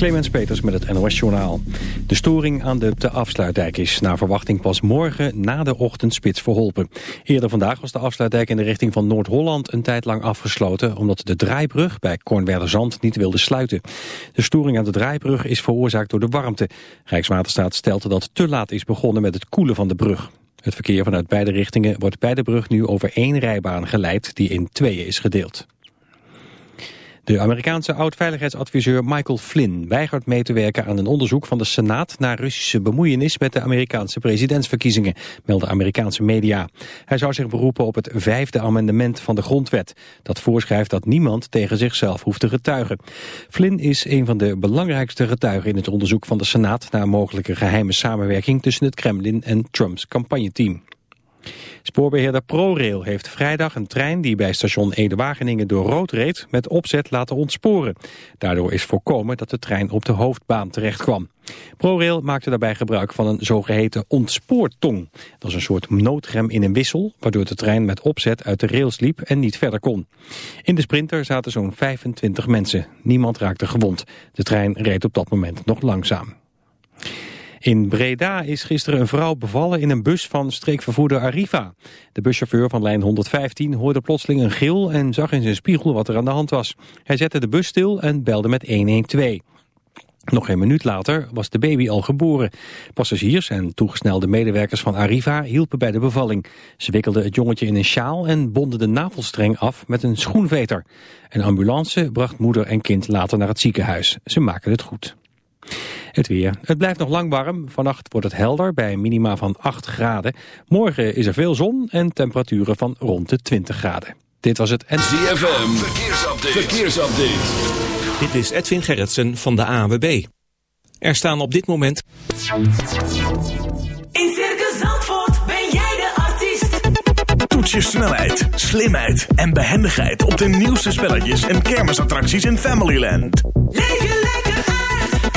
Clemens Peters met het NOS Journaal. De storing aan de, de afsluitdijk is naar verwachting pas morgen na de ochtendspits verholpen. Eerder vandaag was de afsluitdijk in de richting van Noord-Holland een tijd lang afgesloten... omdat de draaibrug bij Kornwerderzand niet wilde sluiten. De storing aan de draaibrug is veroorzaakt door de warmte. Rijkswaterstaat stelt dat te laat is begonnen met het koelen van de brug. Het verkeer vanuit beide richtingen wordt bij de brug nu over één rijbaan geleid die in tweeën is gedeeld. De Amerikaanse oud-veiligheidsadviseur Michael Flynn weigert mee te werken aan een onderzoek van de Senaat naar Russische bemoeienis met de Amerikaanse presidentsverkiezingen, melden Amerikaanse media. Hij zou zich beroepen op het vijfde amendement van de grondwet, dat voorschrijft dat niemand tegen zichzelf hoeft te getuigen. Flynn is een van de belangrijkste getuigen in het onderzoek van de Senaat naar mogelijke geheime samenwerking tussen het Kremlin en Trumps campagneteam. Spoorbeheerder ProRail heeft vrijdag een trein die bij station Ede-Wageningen door rood reed met opzet laten ontsporen. Daardoor is voorkomen dat de trein op de hoofdbaan terecht kwam. ProRail maakte daarbij gebruik van een zogeheten ontspoortong. Dat is een soort noodrem in een wissel, waardoor de trein met opzet uit de rails liep en niet verder kon. In de sprinter zaten zo'n 25 mensen. Niemand raakte gewond. De trein reed op dat moment nog langzaam. In Breda is gisteren een vrouw bevallen in een bus van streekvervoerder Arriva. De buschauffeur van lijn 115 hoorde plotseling een gil en zag in zijn spiegel wat er aan de hand was. Hij zette de bus stil en belde met 112. Nog een minuut later was de baby al geboren. Passagiers en toegesnelde medewerkers van Arriva hielpen bij de bevalling. Ze wikkelden het jongetje in een sjaal en bonden de navelstreng af met een schoenveter. Een ambulance bracht moeder en kind later naar het ziekenhuis. Ze maken het goed. Het weer. Het blijft nog lang warm. Vannacht wordt het helder bij een minima van 8 graden. Morgen is er veel zon en temperaturen van rond de 20 graden. Dit was het... En... ZFM. Verkeersupdate. Verkeersupdate. Dit is Edwin Gerritsen van de AWB. Er staan op dit moment... In Circus Zandvoort ben jij de artiest. Toets je snelheid, slimheid en behendigheid op de nieuwste spelletjes en kermisattracties in Familyland. Leef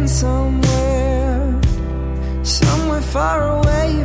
been somewhere, somewhere far away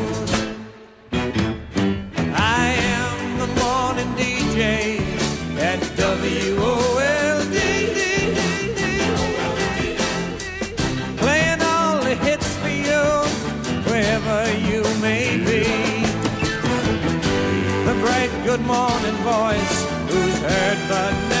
Morning DJ at WOLD. Playing all the hits for you, wherever you may be. The bright good morning voice, who's heard but never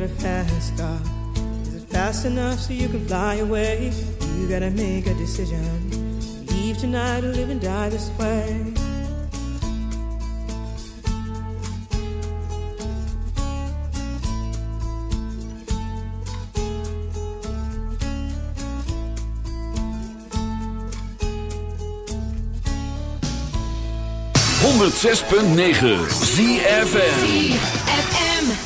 Got a fast car. Is it fast enough so you can fly away? You gotta make a decision. Leave tonight or live and die this way. Punt negen ZFM. I've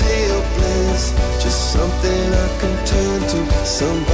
Tale. Just something I can turn to, somebody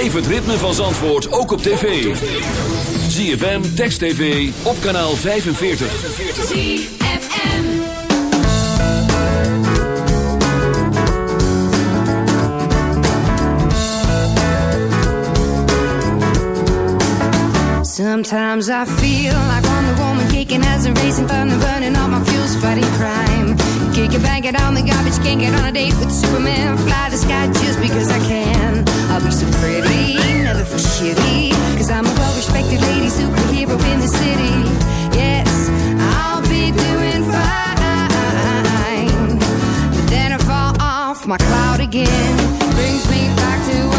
Beleef het ritme van Zandvoort ook op tv. ZFM, Text TV, op kanaal 45. ZFM Sometimes I feel like I'm the woman kicking as a racing thunder burning all my fuels fighting crime Kick it, bang it on the garbage Can't Get on a date with Superman. Fly the sky just because I can. I'll be so pretty, never for shitty. Cause I'm a well respected lady superhero in the city. Yes, I'll be doing fine. But then I fall off my cloud again. Brings me back to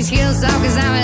these heels off cause I'm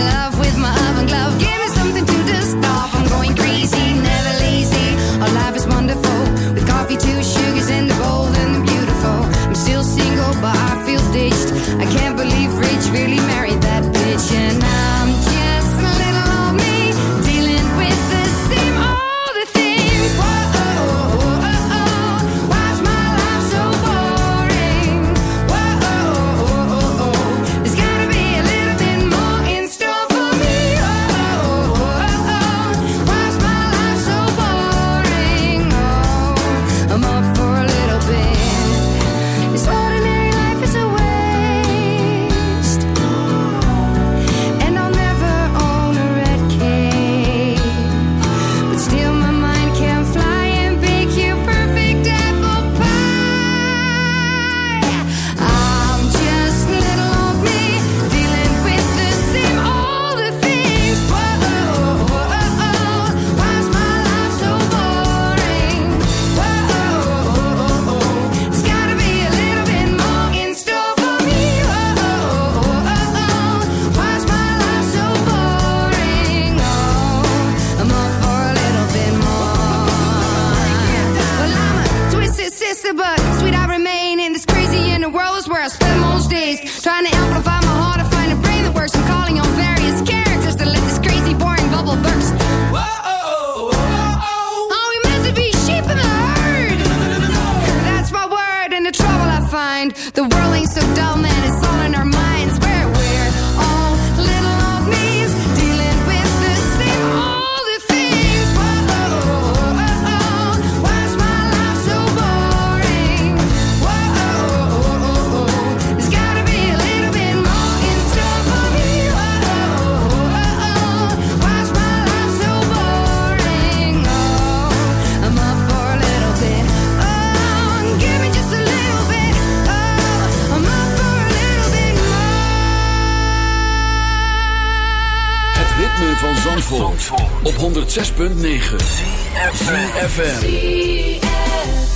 106.9 FM.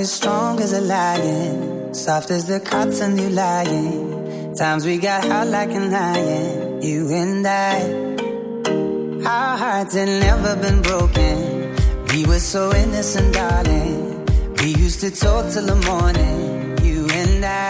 Love strong as a lion, soft as the cotton you lying. Times we got hot like an iron, you and I. Our hearts had never been broken. We were so innocent, darling. We used to talk till the morning, you and I.